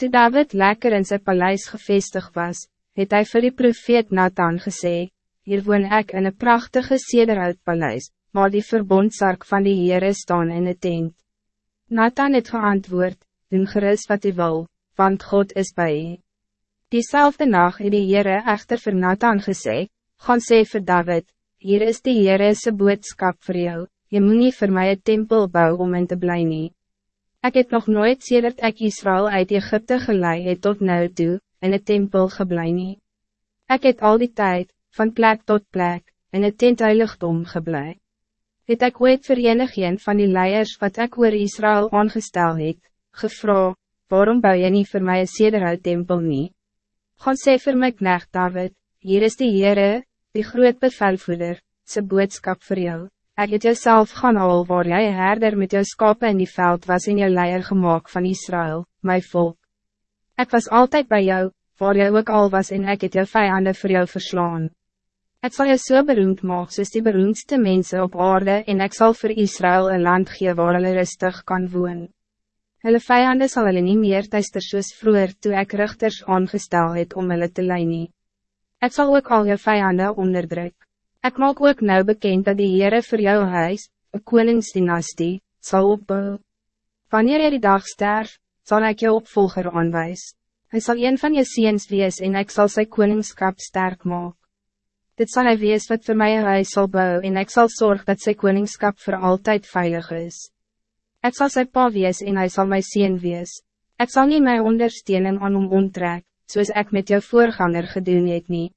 Toen David lekker in zijn paleis gevestigd was, het hij vir die profeet Nathan gesê, Hier woon ik in een prachtige sederhoutpaleis, maar die verbondsark van die Heere staan in een tent. Nathan het geantwoord, Doen gerust wat u wil, want God is bij je. Diezelfde nacht het die Heere echter vir Nathan gesê, Gaan sê vir David, Hier is die Heere se boodskap voor jou, je moet niet voor mij een tempel bouwen om in te blij nie. Ik heb nog nooit sedert ek Israël uit Egypte geleid het tot nou toe, in een tempel geblij nie. Ek het al die tijd, van plek tot plek, in het tentheiligdom geblij. Het ek ooit verenig een van die leiers wat ek oor Israël aangestel het, gevra, waarom bou je niet voor mij een sederhout tempel nie? Gaan sê vir my knecht David, hier is die Heere, die groot bevelvoerder, sy boodskap voor jou. Ik het jezelf gaan al waar jij herder met jou skape in die veld was in jou leier gemaakt van Israël, mijn volk. Ik was altijd bij jou, waar jy ook al was en ik het jou vijanden voor jou verslaan. Ik zal je zo so beroemd maken soos die beroemdste mensen op aarde en ik zal voor Israël een land gee waar hulle rustig kan woon. Hulle vijanden zal hulle nie meer teister soos vroeger toe ek richters aangestel het om hulle te leiden. Ik zal ook al je vijanden onderdrukken. Ik maak ook nou bekend dat die Heere voor jou huis, een koningsdynastie, zal opbouwen. Wanneer jy die dag sterf, zal ik jou opvolger aanwijs. Hij zal een van je ziens wees en ik zal zijn koningskap sterk maken. Dit zal hij wees wat voor mij een huis zal bouwen en ik zal zorgen dat zijn koningskap voor altijd veilig is. Ik zal zijn pa wees en hij zal mij zien wees. Ik zal niet mij ondersteunen aan om onttrek, zoals ik met jou voorganger gedoen het niet.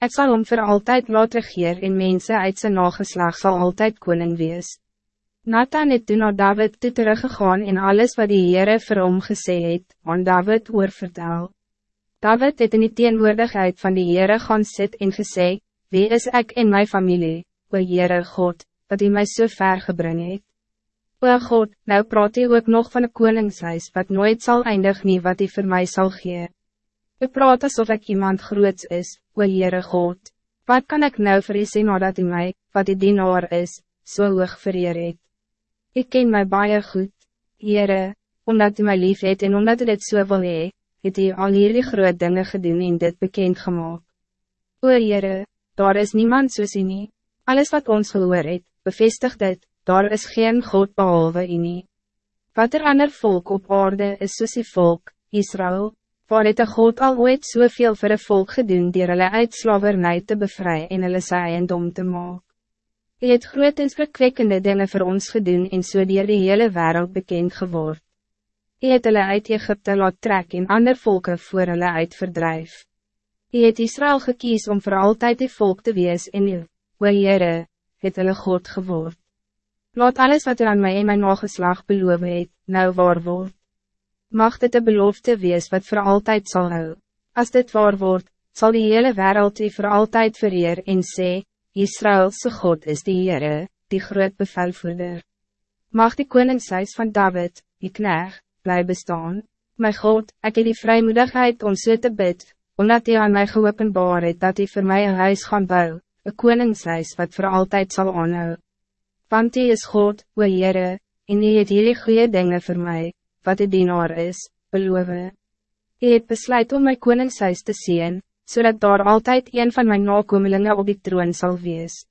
Ik zal hem voor altijd laten regeer en mensen uit zijn nageslag zal altijd koning wees. Nathan het toen naar David toe teruggegaan en alles wat die Heere vir hom gesê het, aan David oor vertel. David het in die teenwoordigheid van die Heere gaan sit en gesê, Wie is ik in mijn familie, o Heere God, dat hij mij zo so ver gebring het? O God, nou praat hy ook nog van een koningshuis wat nooit zal eindig nie wat hij voor mij zal geven. U praat alsof ik iemand groots is, o Heere God. Wat kan ik nou vir u sê nadat u my, wat die dienaar is, so hoog vereer het? Ik ken mij baie goed, Heere, omdat u mij lief het en omdat u dit so wil hee, het u al hierdie groot dinge gedoen en dit bekend gemaakt. O Heere, daar is niemand soos u nie. Alles wat ons gehoor het, bevestig dit, daar is geen God behalve u nie. Wat er ander volk op aarde is soos die volk, Israël, waar het een God al ooit soveel vir een volk gedoen dier hulle uit slavernij te bevry en hulle sy eiendom te maak. Hy het groot en skrikwekkende dinge vir ons gedoen en so dier die hele wereld bekend geword. Hy het hulle uit Egypte laat trek en ander volke voor hulle uit verdrijf. Hy het Israël gekies om voor altijd die volk te wees en u, o Heere, het hulle God geword. Laat alles wat er aan mij en mijn nageslag beloof het, nou waar word mag dit een belofte wees wat voor altijd zal hou. Als dit waar wordt, zal die hele wereld die voor altijd vereer en sê, Israëlse God is die Heere, die groot bevelvoerder. Mag die koningshuis van David, die knecht, bly bestaan. My God, ik heb die vrijmoedigheid om so te bid, omdat hij aan mij geopenbaar het dat hij voor mij een huis gaan bouwen, een koningshuis wat voor altijd zal aanhou. Want hij is God, o Heere, en hij het hierdie goede dingen voor mij wat die dienaar is, beloof. Hy het besluit om my koningshuis te zien, zodat daar altijd een van mijn nakomelingen op die troon zal wees.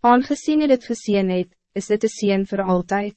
Aangezien hy dit gezien het, is dit te zien voor altijd.